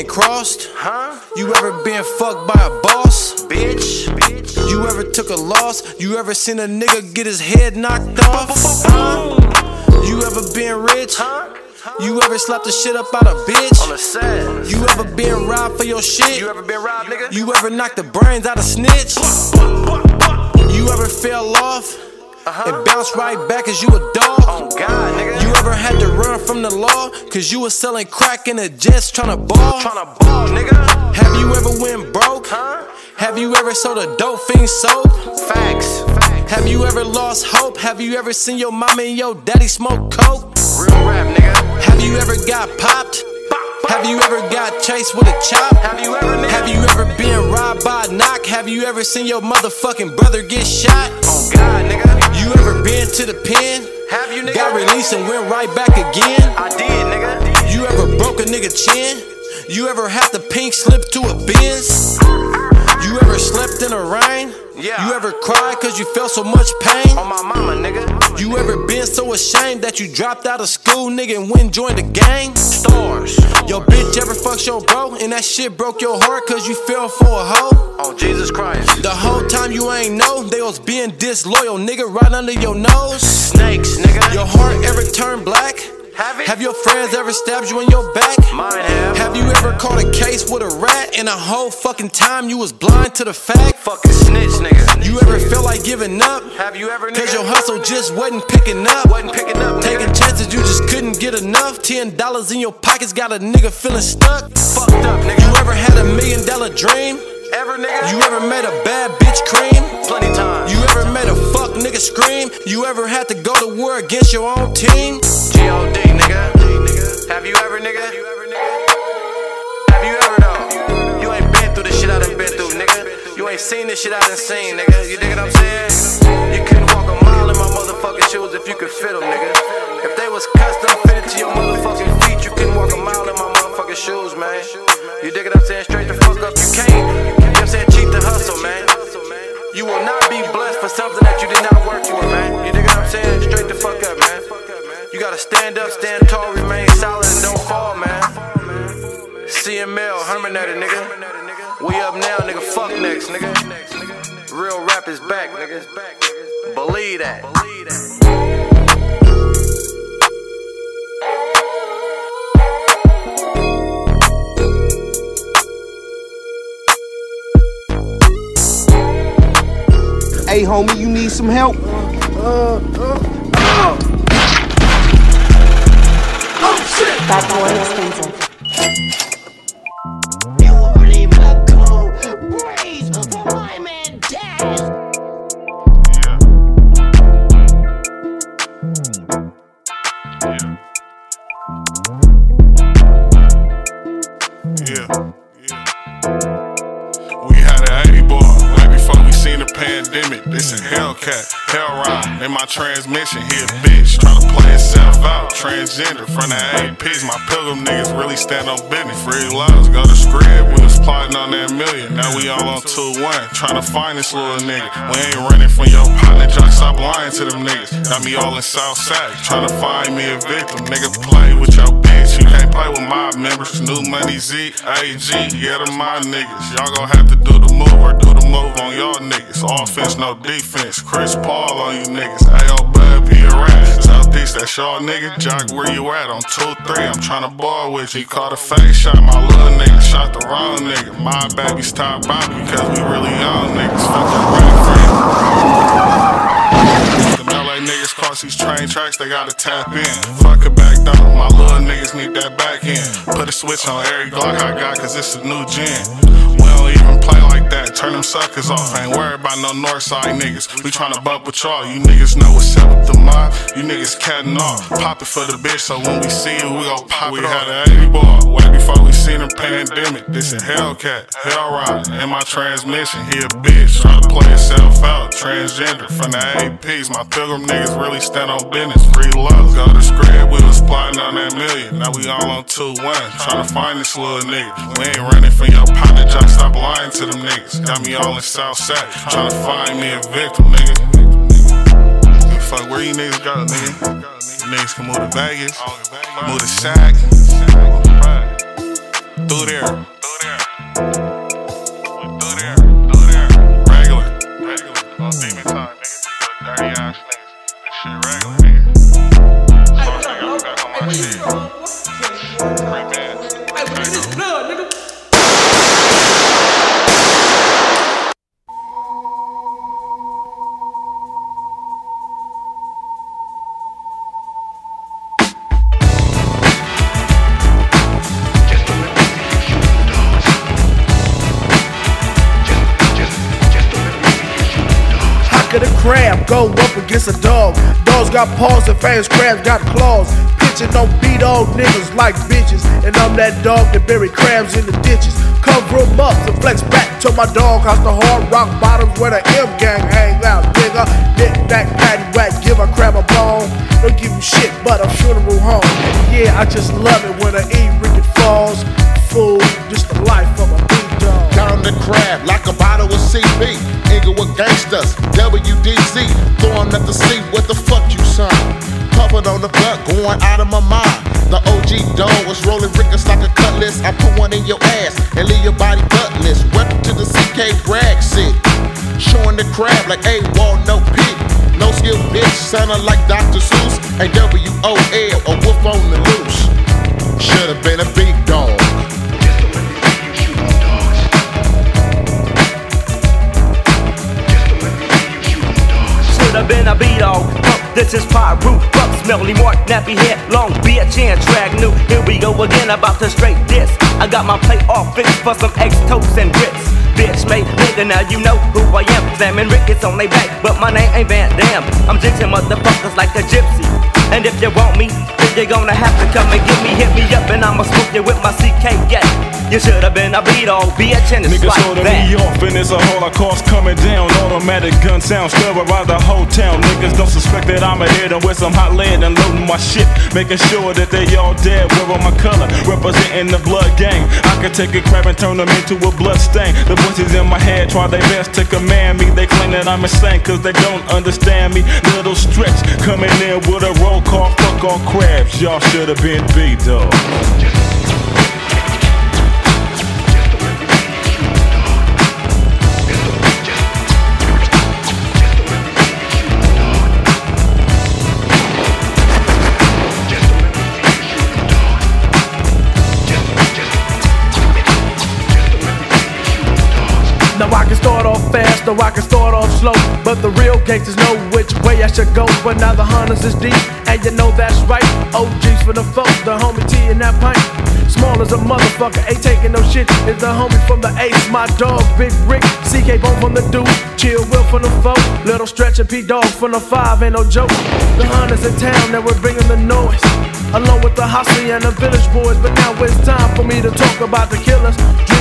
been crossed? Huh? You ever been fucked by a boss? Bitch. Bitch. You ever took a loss? You ever seen a nigga get his head knocked off? Huh? You ever been rich? Huh? You ever slapped the shit up out a bitch? On the set. You ever been robbed for your shit? You ever been robbed, nigga? You ever knocked the brains out of snitch? You ever fell off Uh-huh. and bounced right back as you a dog? Oh God, nigga. You ever had to run from the law cause you was selling crack in the jets tryna ball? tryna ball, nigga? Have you ever went broke? Huh? Have you ever sold a dope fiend soap? Facts. Facts. Have you ever lost hope? Have you ever seen your mama and your daddy smoke coke? Real rap, nigga. Have you ever got popped? Have you ever got chased with a chop? Have you ever, nigga? Have you ever been robbed by a knock? Have you ever seen your motherfucking brother get shot? Oh God, nigga. You ever been to the pen? Have you, nigga? Got released and went right back again? I did, nigga. You ever broke a nigga chin? You ever had the pink slip to a Benz? You ever slept in the rain? Yeah. You ever cried cause you felt so much pain? On my mama, nigga. You ever been so ashamed that you dropped out of school, nigga, and went and joined the gang? Stars. Your bitch ever fucked your bro, and that shit broke your heart cause you fell for a hoe? Oh Jesus Christ. The whole time you ain't know, they was being disloyal, nigga, right under your nose. Snakes, nigga. Your heart ever turned black? Have? Have your friends ever stabbed you in your back? Mine have. Have you ever caught a case with a rat and a whole fucking time you was blind to the fact? Fucking snitch, nigga. You ever feel like giving up? Have you ever, nigga? Cause your hustle just wasn't picking up. wasn't picking up, Taking chances, you just couldn't get enough. Ten dollars in your pockets got a nigga feeling stuck. Fucked up, nigga. You ever had a million dollar dream? ever, nigga? You ever made a bad bitch cream? Plenty times. You ever made a fuck nigga scream? You ever had to go to war against your own team? G.O.D. nigga. Have you ever, nigga? Have you ever, nigga? Have you ever, though? You ain't been through the shit I done been through, nigga. You ain't seen this shit I done seen, nigga. You dig what I'm saying? You couldn't walk a mile in my motherfucking shoes if you could fit them, nigga. If they was custom fitted to your motherfucking feet, you couldn't walk a mile in my motherfucking shoes, man. You dig what I'm saying? Straight the fuck up, you can't. You know what I'm saying? Cheat the hustle, man. You will not be blessed for something that you did not work for, man. You dig what I'm saying? Straight the fuck up, man. You gotta stand up, stand tall, remain solid, and don't fall, man. CML, Herminator, nigga. We up now, nigga. Fuck next, nigga. Real rap is back, nigga. Believe that. Homie, you need some help? Bad boy expensive. Transgender from the APs. My pilgrim niggas really stand on business. Free loves, go to script. We was plotting on that million. Now we all on 2 1. Tryna find this little nigga. We ain't running from your partner. Just stop lying to them niggas. Got me all in Southside. Tryna find me a victim. Nigga, play with your bitch. You can't play with my members. New money Z, AG, yeah, them my niggas. Y'all gon' have to do the move or do the move on y'all niggas. Offense, no defense. Chris Paul on you niggas. Ayo, bud, be a rat. Southeast, that's y'all nigga. Jock, where you at? On 2 3, I'm tryna ball with you. Caught a face shot, my little nigga. Shot the wrong nigga. My baby stop by because we really young niggas. Fuck your rap niggas cross these train tracks, they gotta tap in. Fuck it need that back end. Put a switch on every Glock I got, cause it's a new gen. We don't even play like that, turn them suckers off. Ain't worried about no Northside niggas. We tryna bump with y'all, you niggas know what's up with the mob. You niggas catting off. Pop it for the bitch, so when we see you, we gon' pop it off. We had an 80 ball, way before we seen a pandemic. This a Hellcat, Hell Ride, in my transmission. He a bitch, try to play himself out. Transgender from the APs. My pilgrim niggas really stand on business. Free love, go to script. We was plotting on that million. Now we all on 2 1. Tryna find this little nigga. We ain't running from your partner, just stop lying to them niggas. Got me all in Southside. Tryna find me a victim, nigga. Fuck, where you niggas go, nigga? Niggas can move to Vegas, move to Sac. through there, against a dog? Dogs got paws and fangs, crabs got claws. Pitching don't beat old niggas like bitches. And I'm that dog that bury crabs in the ditches. Cover 'em up to flex back to my dog house, the hard rock bottoms where the M gang hang out, nigga. Knick knack, patty whack, give a crab a bone. Don't give you shit but a funeral home. Yeah, I just love it when I eat Ricky Falls. Fool, just the life of a. Down the crab like a bottle of CB. Inglewood gangsters, WDZ. Throwing up the sea, what the fuck you son? Puffin' on the blunt, going out of my mind. The OG dog was rolling rickets like a cutlass. I put one in your ass and leave your body buttless. Welcome to the CK Rag City. Showing the crab like a wall, no pit. No skill bitch, sounding like Dr. Seuss. A W-O-L, a wolf on the loose. Should've been a big dog. Been a B-dog. Fuck, this is Pyru. Fuck, smelly mark, nappy head, long bitch, and drag new. Here we go again about to straight this. I got my plate all fixed for some eggs, toast, and grits. Bitch made nigga, now you know who I am. Slamming Rickets on they back, but my name ain't Van Damme. I'm jinxing motherfuckers like a gypsy. And if you want me, then you're gonna have to come and get me. Hit me up and I'ma smoke you with my CK, yeah. You should have been a B-dog, bitch, and it's Niggas like holding that. me off and it's a holocaust coming down. Automatic gun sound terrorize the whole town. Niggas don't suspect that I'ma hit them with some hot lead and loading my shit. Making sure that they all dead. Wearing my color, representing the blood gang. I could take a crab and turn them into a blood stain. The voices in my head try their best to command me. They claim that I'm insane cause they don't understand me. Little stretch coming in with a roll call. Fuck all crabs. Y'all should have been B-Dog. Fast I can start off slow. But the real gangsters know which way I should go. But now the hunters is deep, and you know that's right. OGs for the folks, the homie T in that pint. Small as a motherfucker, ain't taking no shit. Is the homie from the Ace, my dog, Big Rick. CK Bone from the Dude, Chill Will from the Foe. Little Stretch and P Dog from the Five, ain't no joke. The hunters in town that we're bringing the noise. Along with the Hustley and the Village Boys. But now it's time for me to talk about the killers.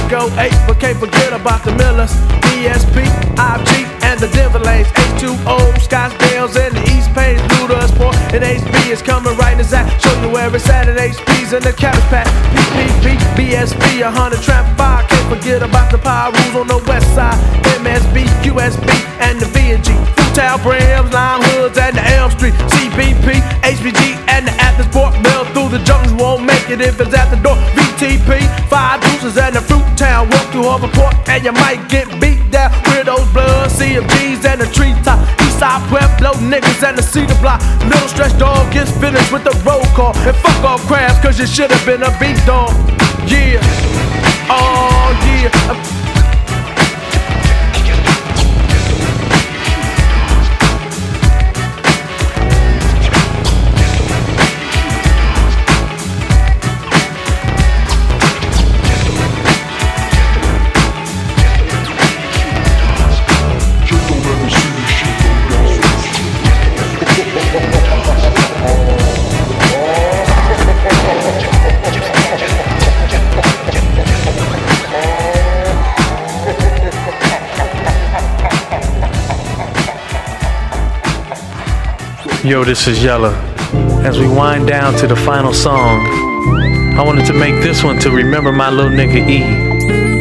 Go 8, but can't forget about the Millers, ESP, IG, the Denver Lanes, H2O, Scottsdales, and the East Page, Looters, Port, and HB is coming right in Zach. Show you where it's at at HP's in the cabbage pack. PPP, BSB, 100 Trap 5, can't forget about the Power Rules on the west side. MSB, QSB, and the VNG. Fruital, Brams, Lime Hoods, and the Elm Street, CBP, HBG, and the Athens Port Mill through the junction won't make it if it's at the door. VTP, five deuces and the fruit town. Walk through Harbor Port and you might get beat down those blood bees and the treetop. Eastside Pueblo niggas and the cedar block. Little stretch dog gets finished with the roll call. And fuck off crabs cause you should have been a big dog. Yeah. Oh yeah. Yo, this is Yella. As we wind down to the final song, I wanted to make this one to remember my little nigga E.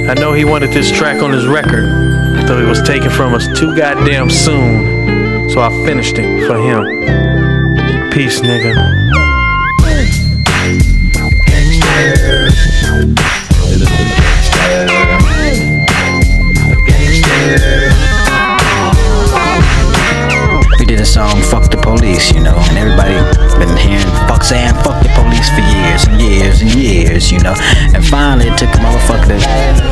I know he wanted this track on his record, though it was taken from us too goddamn soon, so I finished it for him. Peace, nigga. We did a song, Fuck the Police, you know, and everybody been hearing fuck saying fuck the police for years and years and years, you know. And finally it took a motherfucker to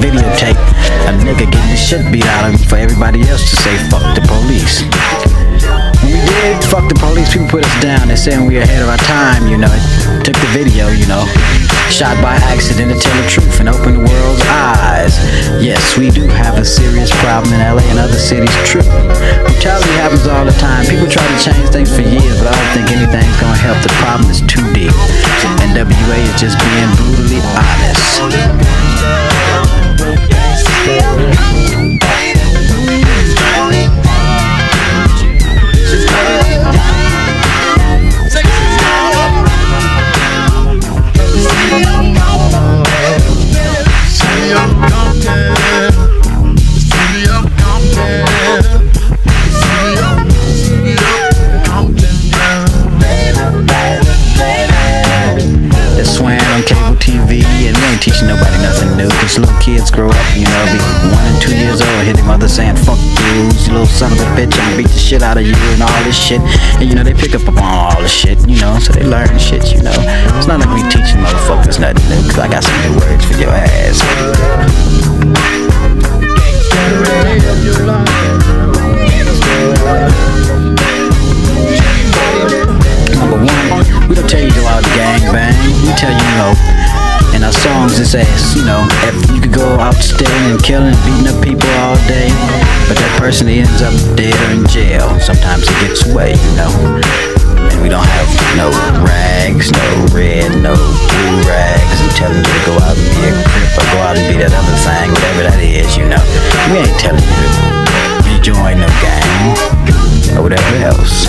videotape a nigga getting the shit beat out of him for everybody else to say fuck the police. When we did fuck the police, people put us down. They're saying we ahead of our time, you know. It took the video, you know. Shot by accident to tell the truth and open the world's eyes. Yes, we do have a serious problem in LA and other cities, true. Brutality happens all the time. People try to change things for years, but I don't think anything's gonna help. The problem is too deep. NWA is just being brutally honest. Cause little kids grow up, you know, be one and two years old, hear their mother saying, fuck you, you little son of a bitch, I'm gonna beat the shit out of you, and all this shit. And you know, they pick up upon all this shit, you know, so they learn shit, you know. It's not like we teaching motherfuckers nothing new, cause I got some new words for your ass. Number one, we don't tell you to go out gang bang. We tell you, you know, in our songs it says, you know, you could go out stealing and killing beating up people all day, but that person ends up dead or in jail. Sometimes he gets away, you know. And we don't have no rags, no red, no blue rags, and telling you to go out and be a crip or go out and be that other thing, whatever that is, you know. We ain't telling you to rejoin no gang or whatever else.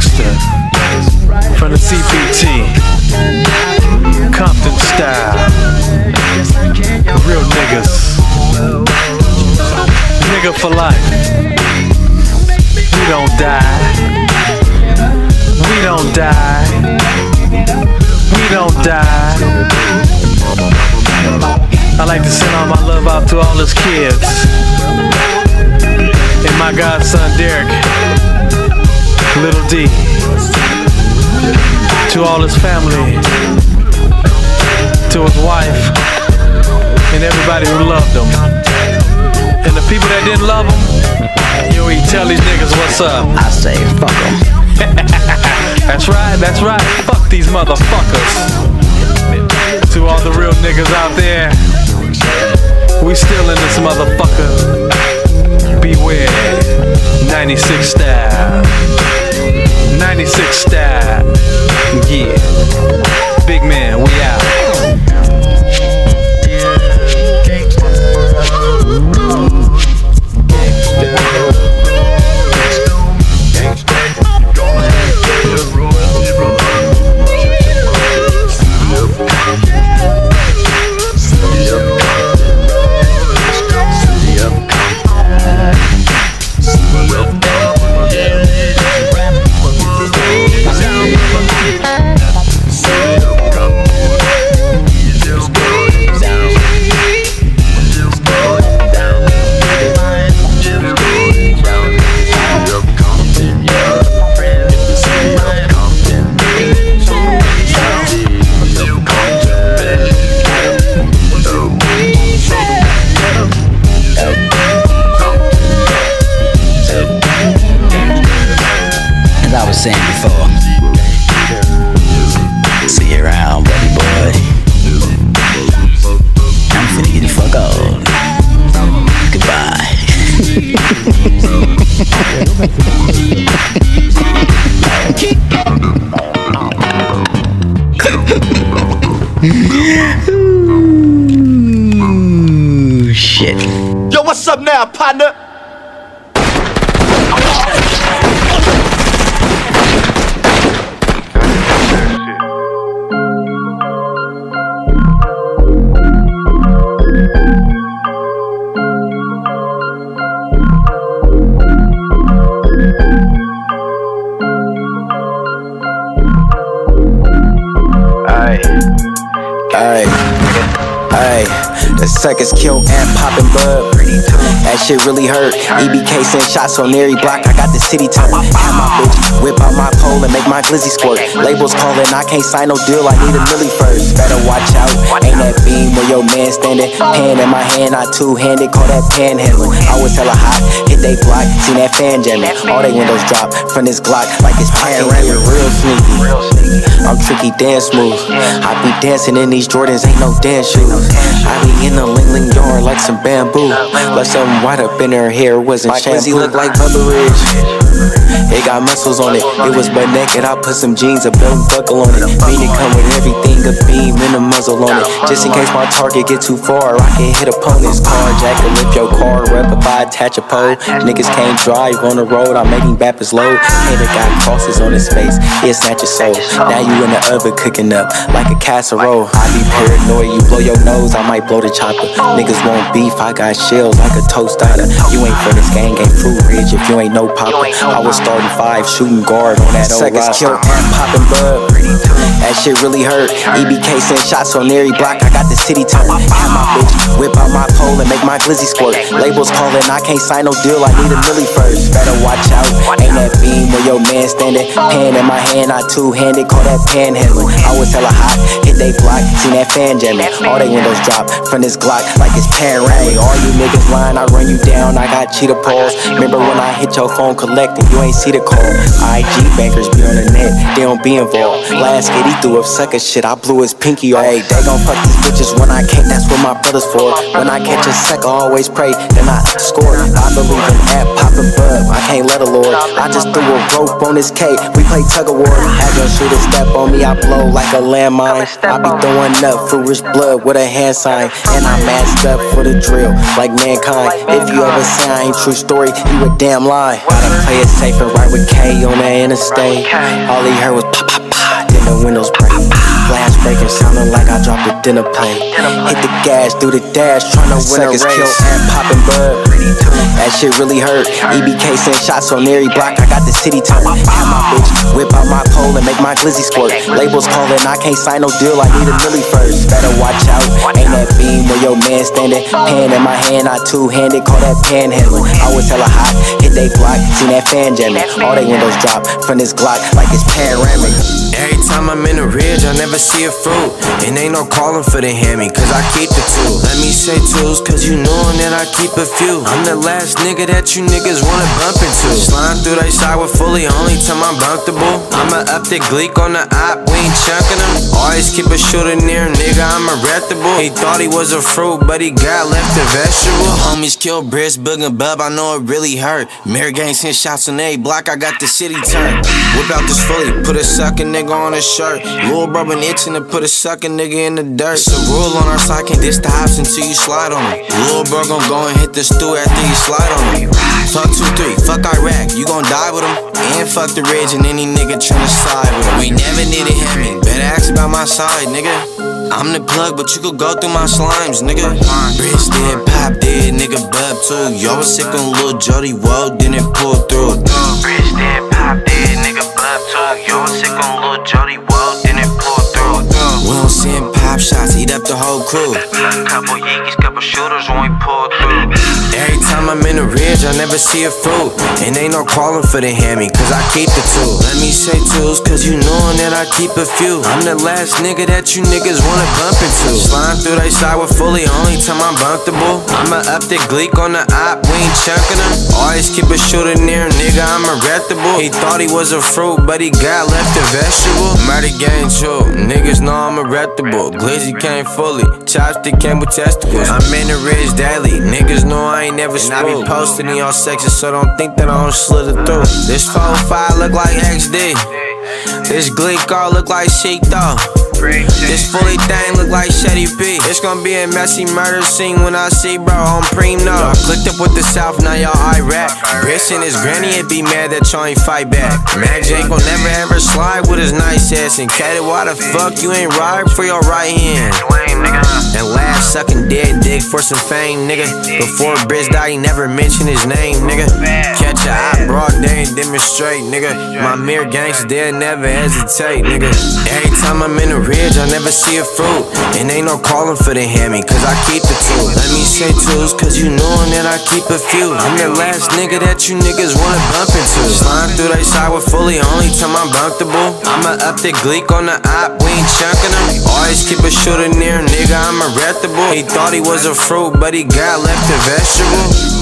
Hip from the CPT. Compton style. Real niggas. Nigga for life. We don't die. We don't die. We don't die. I like to send all my love out to all his kids. And my godson Derek, little D. To all his family, to his wife, and everybody who loved him. And the people that didn't love him, yo, he tell these niggas what's up. I say, fuck them. That's right, that's right. Fuck these motherfuckers. To all the real niggas out there, we still in this motherfucker. Beware. 96 style. 96 style. Yeah. Big man, we out. Ooh, shit. Yo, what's up now, partner? Suckers kill and poppin' bud. That shit really hurt. EBK send shots on every block. I got the city turned. Have my bitch whip out my pole and make my glizzy squirt. Labels calling, I can't sign no deal. I need a milli first. Better watch out. Ain't that beam where your man standing? Pan in my hand, I two handed. Call that panhandling. I was hella hot. They block. Seen that fan jamming. All they windows drop from this Glock like it's panoramic. Real sneaky. I'm tricky, dance smooth. I be dancing in these Jordans, ain't no dance shoes. I be in the Ling Ling yard like some bamboo. Left something white up in her hair, wasn't shampoo. My look like Bubba Ridge. It got muscles on it. It was butt naked. I put some jeans, a belt buckle on it. Mean it come with everything, a beam and a muzzle on it. Just in case my target get too far, I can hit opponents. Carjack and lift your car up if I attach a pole. Niggas can't drive on the road. I'm making bappers low. Hater got crosses on his face. It snatch your soul. Now you in the oven cooking up like a casserole. I be paranoid. You blow your nose, I might blow the chopper. Niggas want beef. I got shells like a toast. You ain't for this gang, ain't fruit ridge if you ain't no popper. I was starting five, shooting guard on that old Seconds kill and popping bud. That shit really hurt. EBK send shots on every block. I got the city turned. Have my bitch whip out my pole and make my glizzy squirt. Labels calling, I can't sign no deal. I need a milli first. Better watch out. Ain't that beam where your man standing? Pan in my hand, I two handed. Call that panhandling. I was hella hot. Hit they block. Seen that fan jamming. All they windows drop from this Glock like it's panoramic. All you niggas lying, I run you down. I got cheetah paws. Remember when I hit your phone collecting? You ain't see the call. IG bankers be on the net, they don't be involved. Last kid, he threw up sucker shit, I blew his pinky off. Hey, they gon' fuck these bitches when I can't, that's what my brother's for. When I catch a sucker, always pray, then I score. I believe in app, poppin' bub, I can't let a lord. I just threw a rope on this K, we play tug of war. Have your shooter step on me, I blow like a landmine. I be throwing up foolish blood with a hand sign. And I masked up for the drill, like mankind. If you ever say I ain't true story, you a damn lie. Gotta play it safe and right with K on the interstate. All he heard was pop, pop, pop, then the windows break. Glass breaking, sounding like I dropped a dinner plate. Hit the gas, through the dash, tryna win a race. kill and poppin' bud. That shit really hurt. EBK send shots on every block. I got the city turned. Have my bitch whip out my pole and make my glizzy squirt. Labels calling, I can't sign no deal. I need a milli first. Better watch out. Ain't that beam where your man standing? Pan in my hand, I two handed. Call that panhandling. I was hella hot. Hit they block. Seen that fan jamming. All they windows drop from this Glock like it's panoramic. Every time I'm in the ridge, I never see a fruit. And ain't no calling for the hammy, cause I keep the two. Let me say twos, cause you knowin' that I keep a few. I'm the last nigga that you niggas wanna bump into. Slime through they side with fully, only time I'm bumpable. I'ma up the gleek on the op, we ain't chunkin' them. Always keep a shooter near, nigga, I'm a reputable. He thought he was a fruit, but he got left a vegetable. Homies kill Briss, Boog, and Bub, I know it really hurt. Mirror gang send shots on a block, I got the city turned. Whip out this fully, put a suckin' nigga on a shirt. Lil' bro been itching to put a suckin' nigga in the dirt. It's a rule on our side, can't diss the house until you slide on him. Lil' bro gon' go and hit the stool after you slide on him. Fuck 2-3, fuck Iraq, you gon' die with him. And fuck the ridge and any nigga tryna side with him. We never needed him, better ask about my side, nigga. I'm the plug, but you could go through my slimes, nigga. Rich dead, pop dead, nigga, bub too. Y'all was sick on Lil Jody, whoa, didn't pull through. Rich dead, pop dead, nigga, bub too. Y'all was sick on Lil Jody, whoa, didn't pull through. We don't send pop shots, eat up the whole crew. Couple Yankees, couple shooters when we pull through. Every time I'm in the ridge, I never see a fruit. And ain't no calling for the hammy, cause I keep the two. Let me say twos, cause you knowin' that I keep a few. I'm the last nigga that you niggas wanna bump into. Slime through they with fully, only time I'm bumpable. I'ma up the gleek on the op, we ain't chunkin' them. Always keep a shooter near, nigga, I'm a reputable. He thought he was a fruit, but he got left a vegetable. Murder gang true, niggas know I'm a reputable. Glizzy came fully, chopstick came with testicles. I'm in the ridge daily, niggas know I ain't never spoke. I be posting in y'all sections, so don't think that I don't slither through. This 4-5 look like XD. This Gleek all look like Sheik though. This fully thing look like Shetty B. It's gonna be a messy murder scene when I see bro on Primo. Y'all clicked up with the South, now y'all Iraq. Bitch and his granny and be mad that y'all ain't fight back. Mag Jake gon' never ever slide with his nice ass. And Katie, why the fuck you ain't ride for your right hand? And laugh sucking dead dick for some fame, nigga. Before Briz died, he never mentioned his name, nigga. Catch a eye, broad day and demonstrate, nigga. My mere gangster, they'll never hesitate, nigga. Every time I'm in the ridge, I never see a fruit. And ain't no calling for the hammy, cause I keep the two. Let me say twos, cause you knowin' that I keep a few. I'm the last nigga that you niggas wanna bump into. Slime through they side with fully, only time I'm bumpable. I'ma up the gleek on the op, we ain't chunking them. Always keep a shooter near, nigga, I'm a reputable. He thought he was a fruit, but he got left a vegetable.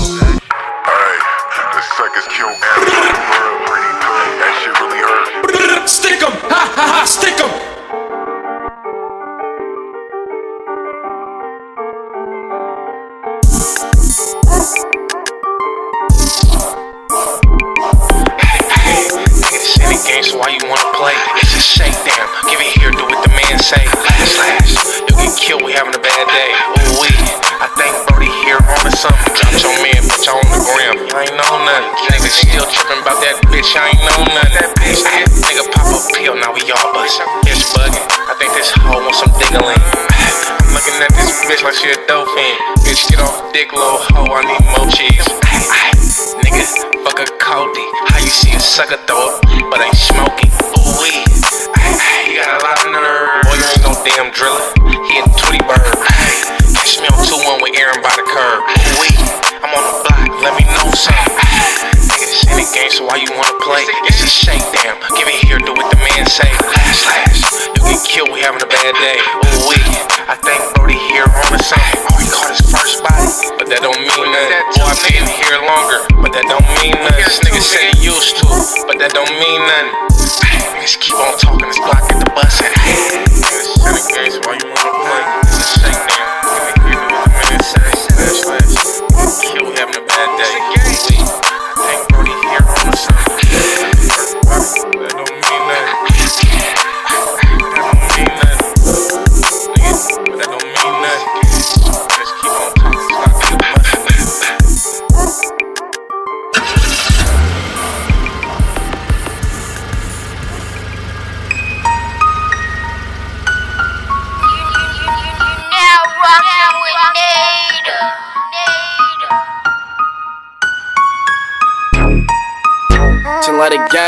Bitch like she a dolphin. Bitch, get off dick, little hoe, I need more cheese. Nigga, fuck a Cody. How you see a sucker throw up, but ain't smoking? Ooh wee. He got a lot of nerve. Boy, you ain't no damn driller. He a Tweety bird. Catch me on 2 1 with Aaron by the curb. Ooh wee. I'm on the block, let me know something. Nigga, this ain't a game, so why you wanna play? It's a shakedown. Give it here, do what the man say. Slash. You get killed, we having a bad day. Ooh wee. I think Brody here on to something. Oh, he caught his first body, but that don't mean nothing. Boy, I've been here longer, but that don't mean nothing. This nigga said he used to, but that don't mean nothing. Niggas keep on talking, this block at the bus. Niggas in the games, why you wanna play?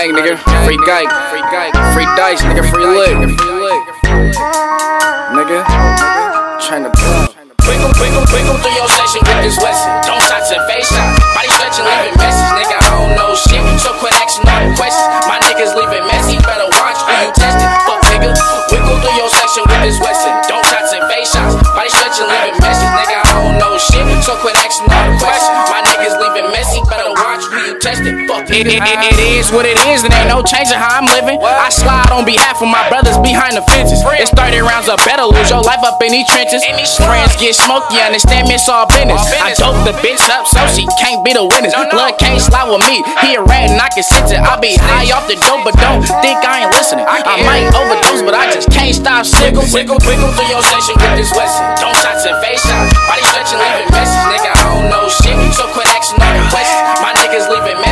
Gang, nigga. Free guy, free guy, free dice, nigga. Free lick, nigga. Tryna blow. Wiggle, wiggle, wiggle through your section with this Wesson. Don't shots and face shots. Fuck It, it, it, it is what it is, and ain't no changing how I'm living. I slide on behalf of my brothers behind the fences. It's 30 rounds of better lose your life up in these trenches. Friends get smoked, you understand me, it's all business. I dope the bitch up so she can't be the witness. Blood can't slide with me, he a rat and I can sense it. I be high off the dope, but don't think I ain't listening. I might overdose, but I just can't stop sipping. wiggle, wiggle through your section with this Wesson. Don't shots and face shots. Body stretching, leaving message. Nigga, I don't know shit. So quit asking all the questions. My niggas leaving messy.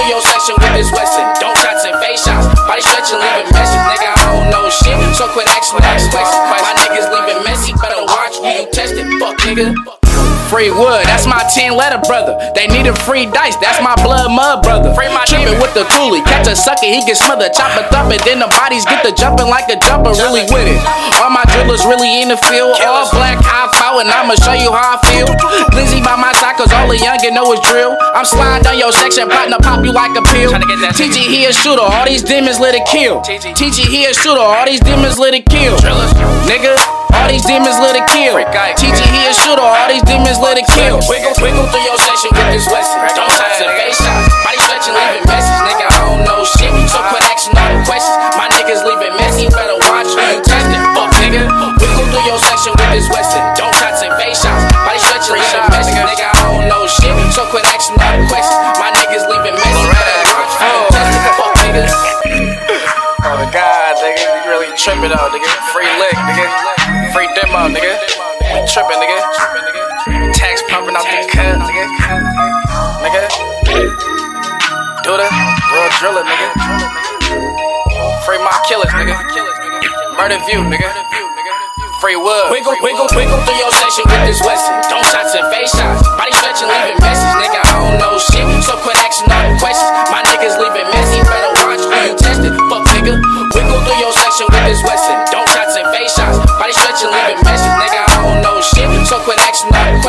Through your section with this Wesson. Don't shots and face shots. Body stretching, leaving message. Nigga, I don't know shit. So quit asking the questions. My niggas leaving messy. Better watch who you testing. Fuck nigga. Free wood, that's my 10 letter brother. They need a free dice, that's my blood mud brother. Free my Trippin' with the coolie, catch a sucker, he get smothered, chop it up, and then the bodies get the jumping like a jumper, really with it. All my drillers really in the field, all black, high foul, and I'ma show you how I feel. Lizzie by my side, cause all the youngin' know is drill. I'm sliding down your section, to pop you like a pill. TG, he a shooter, all these demons let it kill. TG, he a shooter, all these demons let it kill. Nigga, all these demons let it kill. TG, he a shooter, all these demons let it kill. Wiggle, wiggle through your section with this Wesson. Don't shots and face shots. Body stretching, leaving message. Nigga, I don't know shit. So quit asking all the questions. My niggas leaving messy. Better watch who you testing. Fuck nigga. Wiggle through your section with this Wesson. Don't shots and face shots. Body stretching, leaving message. Nigga, I don't know shit. So quit asking all the questions. My niggas leaving messy. Better watch who you testing. Fuck nigga. Oh, the guy. trippin' out, nigga. Free lick, nigga. Free demo, nigga. We trippin', nigga. Do the real driller, nigga. Free my killers, nigga. Murder view, nigga. Free wood. Wiggle, wiggle, wiggle through your section with this Wesson. Don't shots and face shots. Body stretching, leaving message, nigga. I don't know shit. So quit asking all the questions. My niggas leaving messy. Better watch who you testing. Fuck nigga. Wiggle through your section with this Wesson. Don't shots and face shots. Body stretching, leaving message, nigga. I don't know shit. So quit asking all the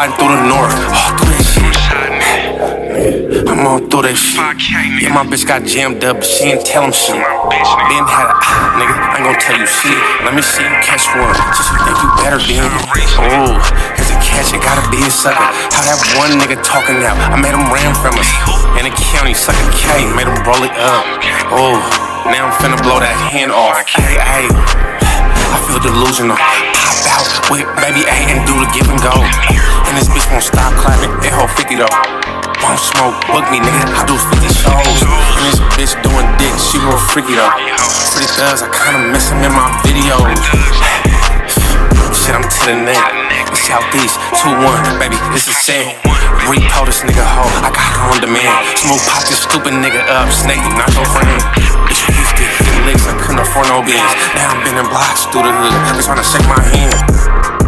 Sliding through the north, that shit. I'm all through that shit. Yeah, my bitch got jammed up, but she ain't tell him shit. Then had a nigga, I ain't gon' tell you shit. Let me see you catch one. Just think you better than. Oh, here's a catch, it gotta be a sucker. How that one nigga talking now? I made him ran from us. In the county, sucker K, made him roll it up. Oh, now I'm finna blow that hand off. Hey, hey. I feel delusional. Pop out with baby A and do the give and go. And this bitch won't stop climbing. It hold 50 though. Won't smoke, book me, nigga. I do 50 shows. And this bitch doing dick, she real freaky though. Pretty thugs, I kinda miss him in my videos. Shit, I'm to the neck. The Southeast, 2-1, baby, this is set. Repo this nigga hoe, I got her on demand. Smooth pop this stupid nigga up, snake, not your friend. Licks, I couldn't afford no beans. Now I'm bending blocks through the hood, they tryna shake my hand.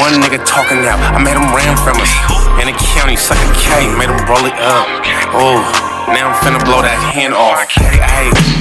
One nigga talking now? I made him ran from us. In the county, sucker K, made him roll it up. Ooh, now I'm finna blow that hand off. Hey, hey.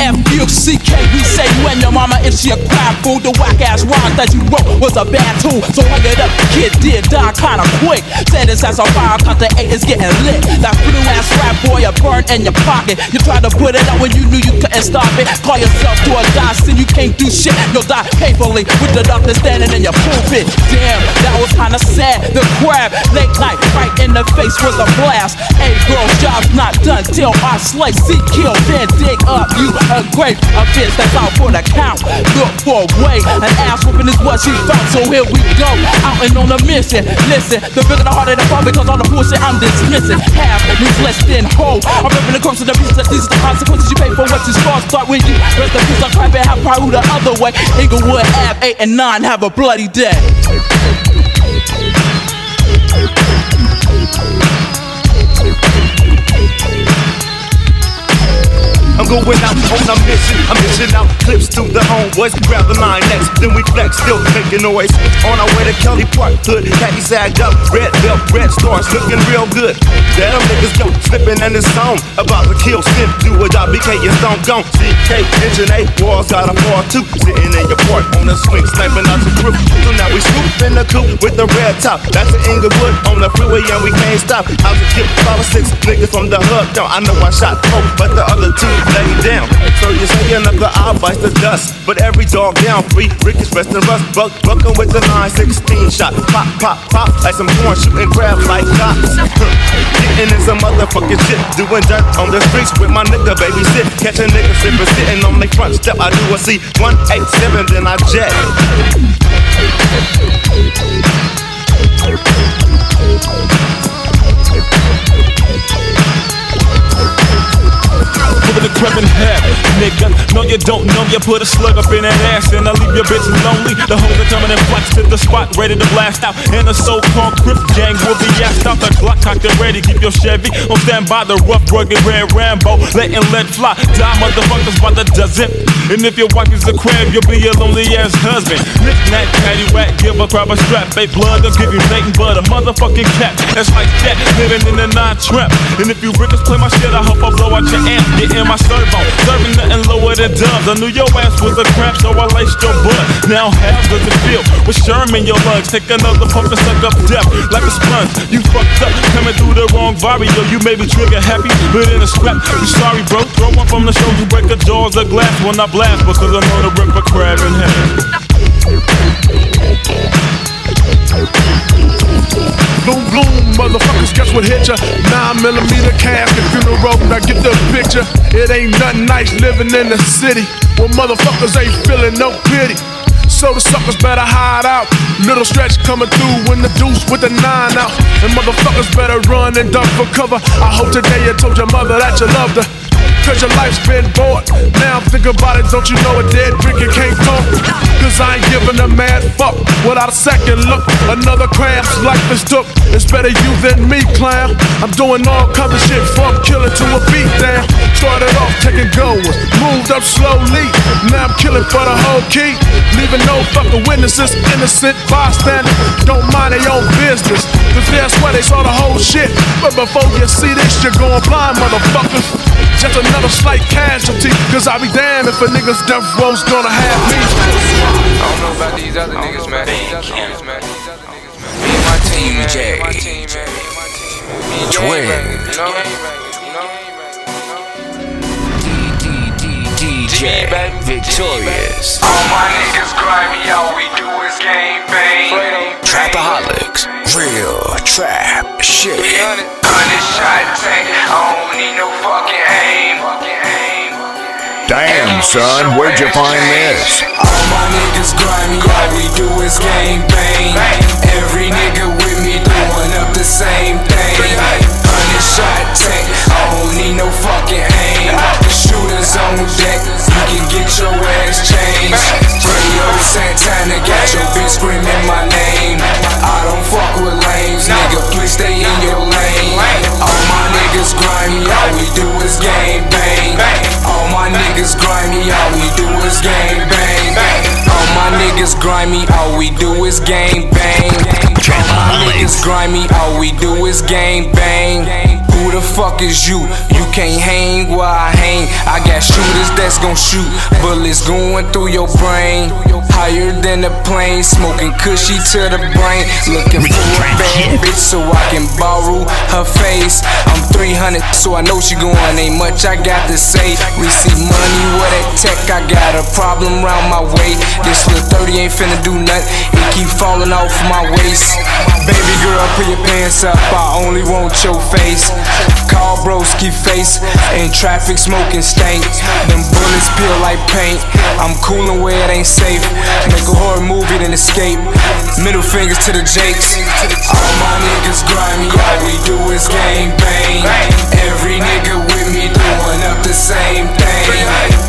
F-U-C-K, we say when your mama if she a crap fool The whack ass rhyme that you wrote was a bad tool. So hung it up, kid did die kinda quick. Said this as a fire cause the eight is getting lit. That blue ass rap boy a burn in your pocket. You tried to put it out when you knew you couldn't stop it. Call yourself to a die, sin you can't do shit. You'll die painfully with the doctor standing in your pulpit. Damn, that was kinda sad. The crab, late night, right in the face was a blast. Hey girl, job's not done till I slice, See, kill, then dig up. You a grave A bitch that's out for the count. Look for a way, an ass whooping is what she felt. So here we go, out and on a mission. Listen, the bigger the harder the fall Because all the bullshit I'm dismissing. Half means less than whole. I'm ripping crumbs to the piece that these are the consequences you pay for what you start Start with you, rest the piece I crap and have pride the other way. Inglewood Ave 8 and 9 have a bloody day I'm going out oh, on a mission. I'm missing out clips to the homeboys. Grab the line next, then we flex, still making noise. On our way to Kelly Park, hood, khaki sagged up, red belt, red stars, looking real good. Damn niggas go slipping in this song. About to kill, snip, do a job, BK, you don't go. CK, engine A, walls got a fall too. Sitting in your park on the swing, sniping out the group. So now we swoop in the coupe with the red top. That's the Inglewood on the freeway and we can't stop. I was get five or six niggas from the hood down. I know I shot four, but the other two lay down. So you say another eye bites the dust. But every dog down free, Rick is resting rust. Buck, bucking with the 916 shot. Pop, pop, pop, like some corn shooting crab like cops. Getting in some motherfucking shit. Doing dirt on the streets with my nigga baby sit. Catch a nigga sipping, sitting on the front step. I do a C 187, then I jet. With a crevin head, nigga. No, you don't know. You put a slug up in that ass and I leave your bitch lonely. The are coming in flux to the spot, ready to blast out. And the so-called Crip gang will be asked out. The Glock cocked and ready. Keep your Chevy on standby. The rough, rugged red Rambo, letting lead fly. Die motherfuckers by the dozen. And if your wife is a crab, you'll be a lonely ass husband. Knick knack, patty whack, give a crab a strap. Fake blood, they'll give you nothing but a motherfucking cap. That's like that, living in the nine trap. And if you rickers play my shit, I hope I blow out your amp. Get in my servo, serving nothing lower than dubs. I knew your ass was a crap, so I laced your butt. Now half of the feel with Sherman your lungs. Take another puff and suck up death like a sponge. You fucked up, coming through the wrong barrio. You may be trigger happy, but in a scrap. You sorry, bro. Throw one from the show, you break the jaws of glass when I blast because I know the rip a crab in half. It ain't nothing nice living in the city where motherfuckers ain't feeling no pity. So the suckers better hide out. Little stretch coming through when the deuce with the nine out. And motherfuckers better run and duck for cover. I hope today you told your mother that you loved her. Cause your life's been bought. Now I'm thinking about it, don't you know a dead drinker can't talk? Cause I ain't giving a mad fuck without a second look. Another crab's life is took. It's better you than me, clown. I'm doing all kinds of shit from killing to a beat down. Started off taking goers, moved up slowly. Now I'm killing for the whole key. Leaving no fucking witnesses, innocent bystanders. Don't mind their own business. Cause that's where they saw the whole shit. But before you see this, you're going blind, motherfuckers. Just another slight casualty. Cause I'll be damned if a nigga's death row's gonna have me. I don't know about these other niggas, man. These other niggas, man. Me and my team, man. Me and my team, man. Me and Twin. You know? You? DJ Victorious. All my niggas grimy, all we do is game bang. Trapaholics. Real trap shit. Hundred shot tank, I don't need no fucking aim. Damn, son, where'd you find this? All my niggas grimy, all we do is game bang. Every nigga with me doing up the same thing. Hundred shot tank, I don't need no fucking aim. Shooters on deck, you can get your ass changed. Radio Santana got your bitch screaming niggas grimy, all we do is game bang. All my niggas grimy, all we do is game bang. Who the fuck is you? You can't hang where I hang. I got shooters that's gon' shoot bullets going through your brain. Higher than a plane, smoking cushy to the brain. Looking for a bad bitch so I can borrow her face. I'm 300, so I know she going. Ain't much I got to say. Receive money with that tech, I got a problem round my way. This little 30 ain't finna do nothing. It keep falling off my waist. Baby girl, pull your pants up. I only want your face. Call broski face. In traffic, smoking stank. Them bullets peel like paint. I'm coolin' where it ain't safe. Make a horror movie, then escape. Middle fingers to the Jakes. All my niggas grimy, all we do is gang bang. Every nigga with me doing up the same thing.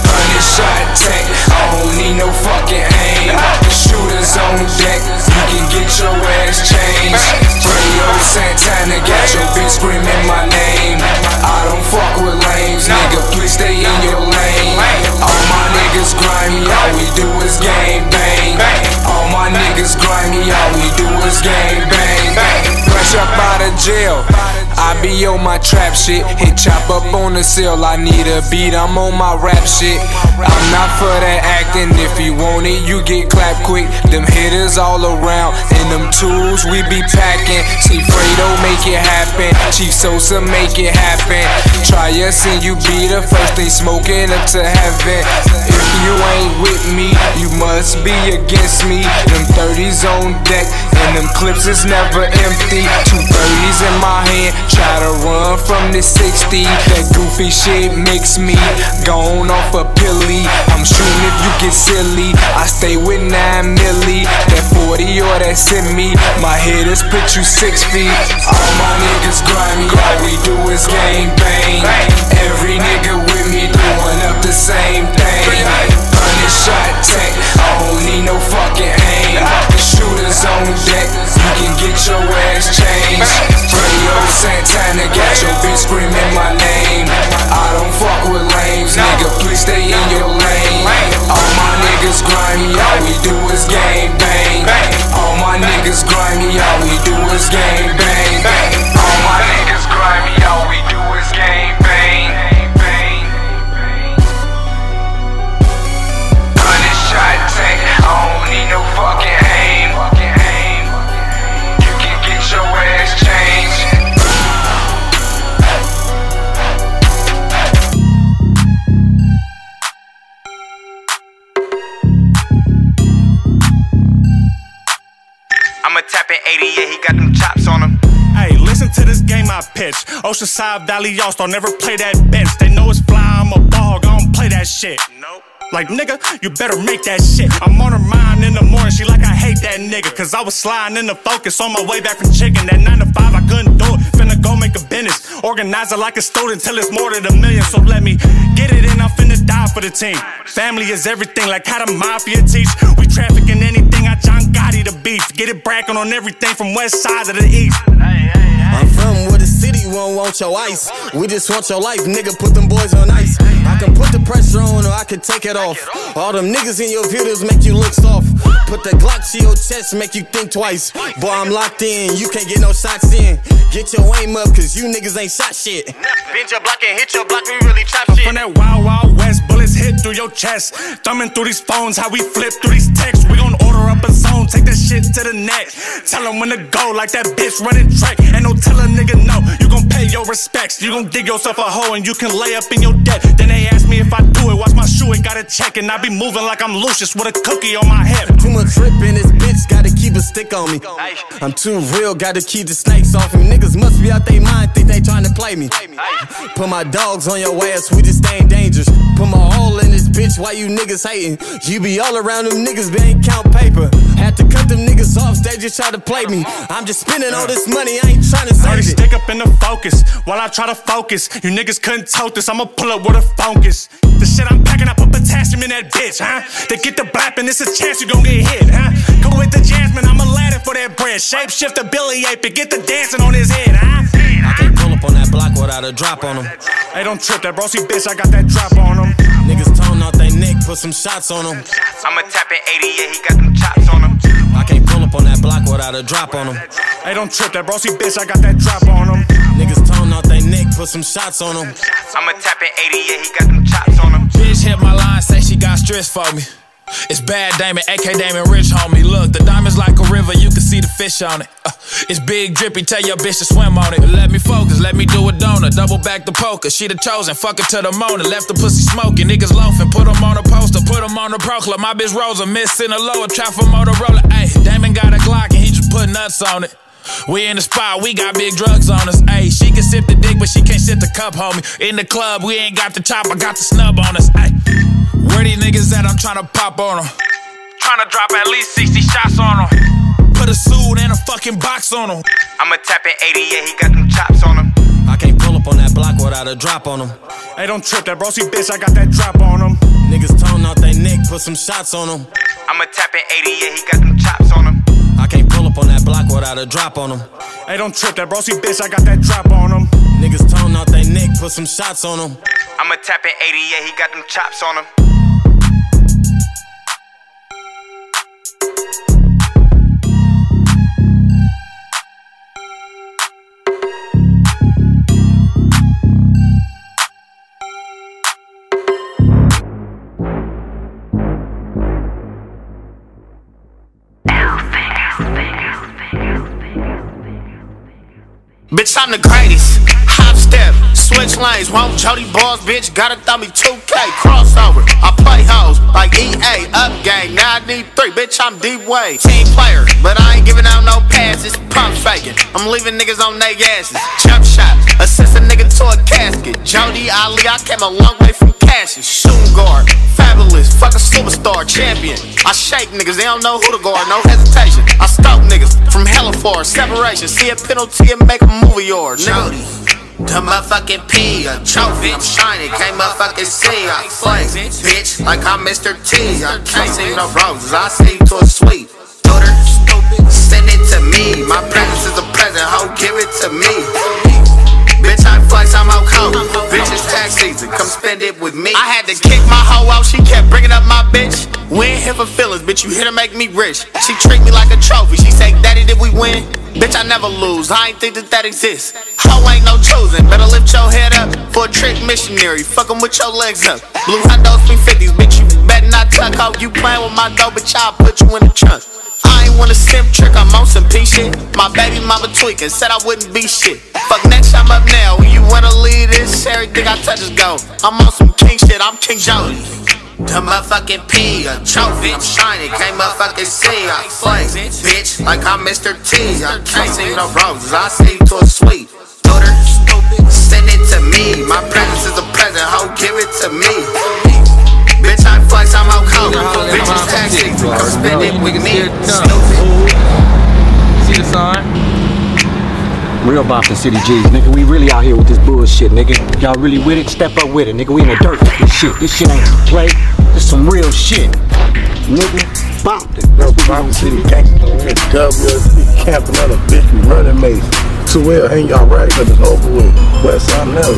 Hundred shot tank. I don't need no fucking aim. Shooters on deck, you can get your ass changed. Rio Santana got your bitch screaming my name. I don't fuck with lames, nigga, please stay in your lane. All my niggas grimy, all we do is game bang. All my niggas grimy, all we do is game bang. Fresh up out of jail. I be on my trap shit. Hit chop up on the cell. I need a beat, I'm on my rap shit. I'm not for that acting. If you want it, you get clapped quick. Them hitters all around. And them tools we be packing. See Fredo make it happen. Chief Sosa make it happen. Try us and you be the first thing smoking up to heaven. If you ain't with me, you must be against me. Them 30s on deck. And them clips is never empty. Two 30s in my hand. Try to run from the 60. That goofy shit makes me gone off a pilly. I'm shooting if you get silly. I stay with 9 milli. That 40 or that semi. My hitters put you six feet. All my niggas grimy. All we do is gang bang. Every nigga with me doing up the same thing. Hundred shot tech. I don't need no fucking aim. The shooters on deck. You can get your ass changed. Radio Santana got your bitch screaming my name. I don't fuck with lames, nigga. Please stay in your lane. All my niggas grimy, all we do is gang bang. All my niggas grimy, all we do is gang bang. Oceanside Valley y'all Star never play that bench. They know it's fly, I'm a dog, I don't play that shit. Nope. Like nigga, you better make that shit. I'm on her mind in the morning, she like I hate that nigga. Cause I was sliding in the focus on my way back from chicken. That 9 to 5, I couldn't do it. Finna go make a business. Organize it like a student till it's more than a million. So let me get it in, I'm finna die for the team. Family is everything, like how the mafia teach. We trafficking anything, I John Gotti the beef. Get it bracking on everything from west side to the east. I'm from where the city won't want your ice. We just want your life, nigga. Put them boys on ice. I can put the pressure on or I can take it off. All them niggas in your videos make you look soft. Put the Glock to your chest, make you think twice. Boy, I'm locked in, you can't get no shots in. Get your aim up, cause you niggas ain't shot shit. Bend your block and hit your block, we really chop shit. From that wild, wild west, bullets hit through your chest. Thumbing through these phones, how we flip through these texts. We gon' order up a zone, take that shit to the net. Tell them when to go, like that bitch running track. Ain't no tell a nigga no, respects. You gon' dig yourself a hole and you can lay up in your debt. Then they ask me if I do it, watch my shoe, ain't got a check. And I be moving like I'm Lucius with a cookie on my head. Too much drip in this bitch, gotta keep a stick on me. I'm too real, gotta keep the snakes off me. Niggas must be out they mind, think they tryna play me. Put my dogs on your ass, we just stay dangerous. Put my all in this bitch, why you niggas hating? You be all around them niggas, they ain't count paper. Had to cut them niggas off, they just try to play me. I'm just spending all this money, I ain't tryna Already save it. stick up in the focus while I try to focus. You niggas couldn't tote this, I'ma pull up with a focus. The shit I'm packing, I put potassium in that bitch, huh? They get the blapping, it's a chance you gon' get hit, huh? Go with the jasmine, I'm Aladdin for that bread. Shape shift the Billy Ape and get the dancing on his head, huh? I can't pull up on that block without a drop on them. Hey, don't trip that brossy bitch, I got that drop on him. Niggas tone out they neck, put some shots on them. I'ma tap in 80, yeah, he got them chops on him. I can't pull up on that block without a drop on them. Hey, don't trip that brossy bitch, I got that drop on him. Niggas tone out they neck, put some shots on them. I'ma tap in 80, yeah, he got them chops on him. Bitch hit my line, say she got stress for me. It's bad Damon, AK Damon Rich, homie. Look, the diamond's like a river, you can see the fish on it. Uh, it's big drippy, tell your bitch to swim on it. Let me focus, let me do a donut. Double back the poker, she the chosen, fuck it to the moaner. Left the pussy smoking, niggas loafing, put 'em on a poster, put 'em on the proclaim. My bitch Rosa, miss in a lower, trap for Motorola. Ayy, Damon got a Glock and he just put nuts on it. We in the spot, we got big drugs on us. Ayy, she can sip the dick, but she can't sip the cup, homie. In the club, we ain't got the chop, I got the snub on us. Ayy, where these niggas at? I'm tryna pop on them. Tryna drop at least 60 shots on them. Put a suit and a fucking box on them. I'ma tap 80, yeah, he got them chops on him. I can't pull up on that block without a drop on them. Hey, don't trip that brossy bitch, I got that drop on him. Niggas tone out they neck, put some shots on them. I'ma tap in 80, yeah, he got them chops on him. I can't pull up on that block without a drop on them. Hey, don't trip that brossy bitch, I got that drop on him. Niggas tone out they neck, put some shots on them. I'ma tap 80, yeah, he got them chops on him. Bitch, I'm the greatest. Switch lanes, won't Jody balls, bitch. Gotta throw me 2K crossover. I play hoes like EA, up gang. Now I need three, bitch. I'm deep way. Team player, but I ain't giving out no passes. Pump faking, I'm leaving niggas on their asses. Jump shot, assist a nigga to a casket. Jody Ali, I came a long way from Cassius. Shooting guard, fabulous, fuck a superstar, champion. I shake niggas, they don't know who to guard, no hesitation. I scope niggas from hella far, separation. See a penalty and make a movie yours, Jody. The motherfucking P, a trophy, I'm shining, can't motherfucking see. I flex, bitch, like I'm Mr. T. I can't see no roses, I see to a sweet. Daughter, send it to me. My presence is a present, ho, give it to me. Bitch, I flex, I'm out cold. It's tax season, come spend it with me. I had to kick my hoe out, she kept bringing up my bitch. We ain't here for feelings, bitch, you here to make me rich. She treat me like a trophy, she say, Daddy, did we win? Bitch, I never lose, I ain't think that that exists. Hoe ain't no chosen, better lift your head up for a trick missionary. Fuck 'em with your legs up. Blue Hondos 350s, bitch, you better not tuck out. You playing with my dough, bitch, I'll put you in the trunk. Want a simp trick, I'm on some P shit. My baby mama tweaking, said I wouldn't be shit. Fuck next, I'm up now. You wanna leave this, everything I touch is gold. I'm on some king shit, I'm King Jody. The motherfucking P, a trophy, I'm shining, can't motherfucking see. I flex, bitch, like I'm Mr. T. I can't see no roses, I see to a sweet. Daughter, send it to me. My presence is a present, ho, give it to me. Bitch, I flex, I'm out cold. Bitch, it's tax season, come spend it with me. Stupid. See the sign? Real Boston City G's, nigga. We really out here with this bullshit, nigga. Y'all really with it? Step up with it, nigga. We in the dirt with this shit. This shit ain't play. This some real shit. Nigga, Boston. Real Boston City gangster. WSC camp another bitch. We running maze. So well, ain't y'all right? Cause it's over with. West Side Nelly.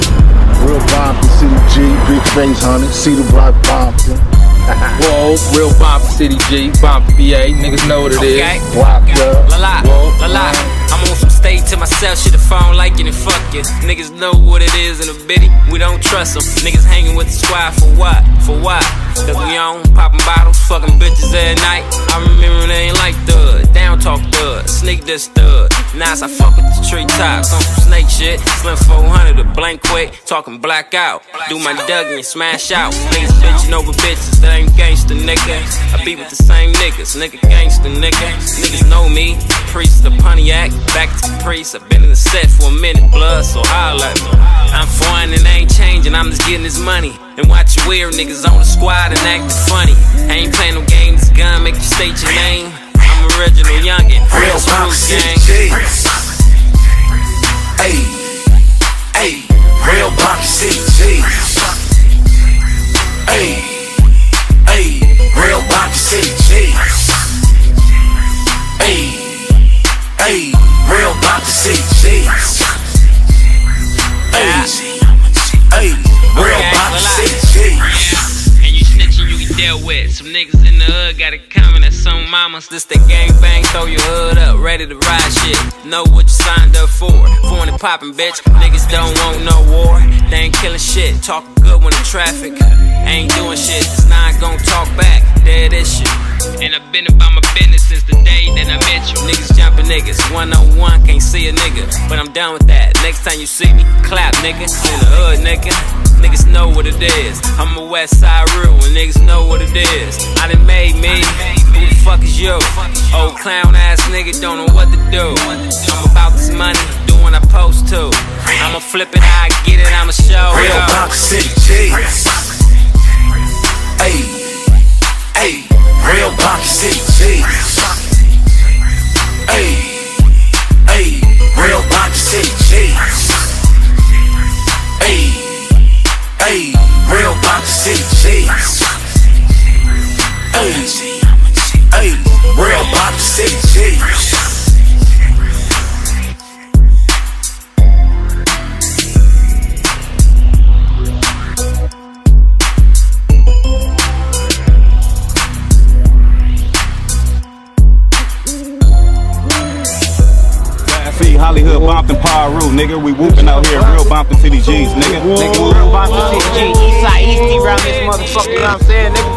Real Boston City G. Big face honey. Cedar Block Boston. Whoa, real Bomb City G, Bomb BA, niggas know what it is. Okay. Block up. La la, la la. I'm on some stage to myself, shit if I don't like it, then fuck it. Niggas know what it is in a bitty, we don't trust them. Niggas hanging with the squad for what? For what? Cause we on, popping bottles, fucking bitches every night. I remember they ain't like thud, down talk thud, sneak this thud. Nice, I fuck with the tree tops on some snake shit. Slim 400, a blank quick, talking blackout. Do my Dougie and smash out. Niggas bitching over bitches, that ain't gangsta, nigga. I be with the same niggas, nigga gangsta, nigga. Niggas know me, priest of Pontiac, back to the priest. I've been in the set for a minute, blood, so holla. I'm foreign and ain't changing, I'm just getting this money. And watch you weird niggas on the squad and acting funny. I ain't playing no games, gun, make you state your name. Original youngin', real smooth gang. Hey, hey, real Bobby CG. Hey, hey, real Bobby CG. Hey, hey, real Bobby CG. Hey, hey, real Bobby CG. Dealt with. Some niggas in the hood got it coming at some mamas. This the gang bang, throw your hood up, ready to ride shit. Know what you signed up for. Foreign and poppin', bitch. Niggas don't want no war. They ain't killing shit. Talk good when the traffic ain't doing shit. It's not gon' talk back. Dead issue. And I've been about my business since the day that I met you. Niggas jumping niggas. One on one, can't see a nigga. But I'm done with that. Next time you see me, clap, nigga. In the hood, nigga. Niggas know what it is. I'm a West Side real, and niggas know what it is. I done made me. Who the fuck is you? Old clown ass nigga don't know what to do. I'm about this money, doing what I post to. I'ma flip it how I get it, I'ma show Real it. Bobby City G. Hey, hey, real Bobby City G. Hey, hey, real Bobby City G. Hey, hey, real Bobby City G. Hey, hey, real Bobby City Hollywood Bompton Paru, nigga. We whooping out here, real Bompton City G's, nigga. Nigga, real Boston City G, East Side Easty around this motherfucker, you know what I'm saying, nigga?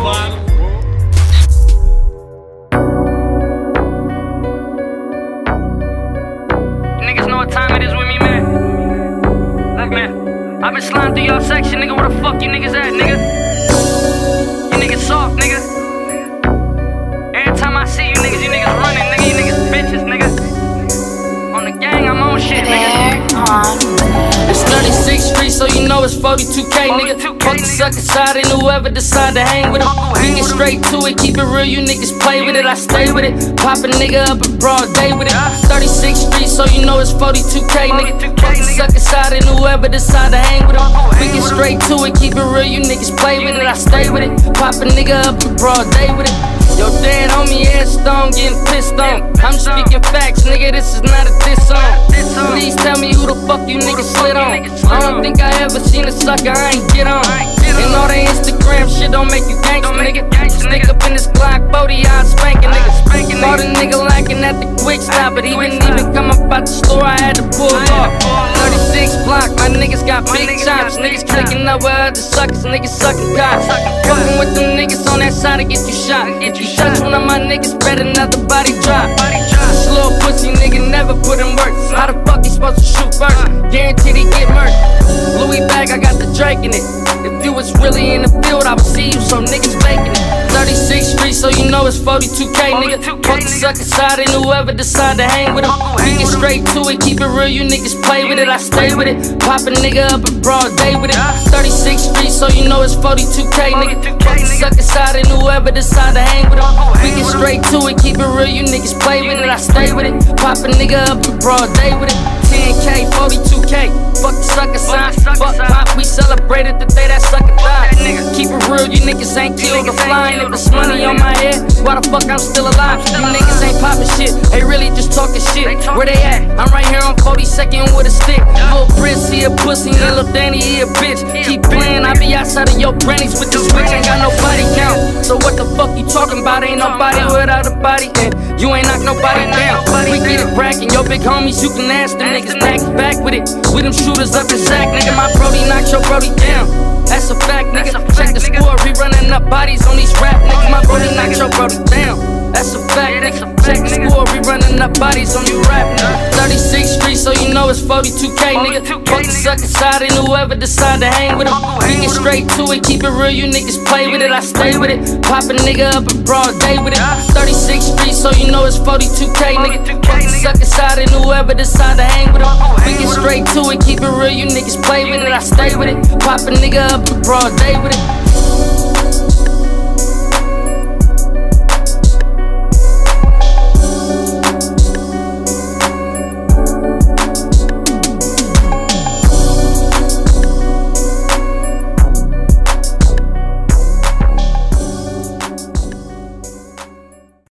Niggas know what time it is with me, man. Look, man, I been sliding through your section, nigga. Where the fuck you niggas at, nigga? You niggas soft, nigga. 42K, nigga. Fuck the sucker side and whoever decide to hang with him. We get straight to it, keep it real, you niggas play with it, I stay with it. Pop a nigga up in broad day with it. 36th Street, so you know it's 42K, nigga. Fuck the sucker side and whoever decide to hang with him. We get straight to it, keep it real, you niggas play with it, I stay with it. Pop a nigga up in broad day with it. Yo, dead homie, ass stone, getting pissed on. I'm speaking facts, nigga, this is not a diss song. Please tell me who the fuck you niggas slid on. I don't think I ever seen a sucker I ain't get on. And all that Instagram shit don't make you gangster, nigga. Stick up in this Glock 40, I spanking nigga. Thought a nigga lacking at the quick stop, but he didn't even come up out the store, I had to pull off. 36 block, my niggas got big chops. Niggas clicking up with other suckers, niggas sucking cops. Fucking with them niggas on that side to get you shot. Get you touch one of my niggas, bet another body drop. This little pussy nigga never put in work. How the fuck he supposed to shoot first? Guaranteed he get murked. Louis bag, I got the Drake in it. If you was really in the field, I would see you, so niggas faking it. 36th Street, so you know it's 42K, nigga. Fuck the sucker side and whoever decide to hang with him. We get straight to it, keep it real, you niggas play with it, I stay with it. Pop a nigga up in broad day with it. 36th Street, so you know it's 42K, nigga. Fuck the sucker side and whoever decide to hang with him. We get straight to it, keep it real, you niggas play with it, I stay with it. Pop a nigga up in broad day with it. 10K, 42K, fuck the sucker sign. Fuck pop, we celebrated the day that sucker died. Keep it real, you niggas ain't killed or flying. If it's money on my head, why the fuck I'm still alive? You niggas ain't popping shit, they really just talking shit. Where they at? I'm right here on 42nd with a stick. Little Prince, he a pussy, and little Danny, he a bitch. Keep playing, I be outside of your grannies with this bitch. ain't got no body count. So what the fuck you talking about? Ain't nobody without a body, and you ain't knock nobody down. We get it brackin', your big homies, you can ask them niggas back back with it. We them shooters up in Zach, nigga. My Brody knocked your Brody down. That's a fact, nigga. Check the score, we running up bodies on these rap niggas. My Brody knocked your Brody down. That's a fact, nigga. Check the score, we running up bodies on these rap niggas. 36th Street, so you know it's 42K, nigga. Fuck the sucker side and whoever decide to hang with him. We get straight to it, keep it real, you niggas play with it, I stay with it. Pop a nigga up in broad day with it. 36th Street, so you know it's 42K, nigga. Fuck the sucker side and whoever decide to hang with him. We get straight to it, keep it real, you niggas play with it, I stay with it. Pop a nigga up in broad day with it.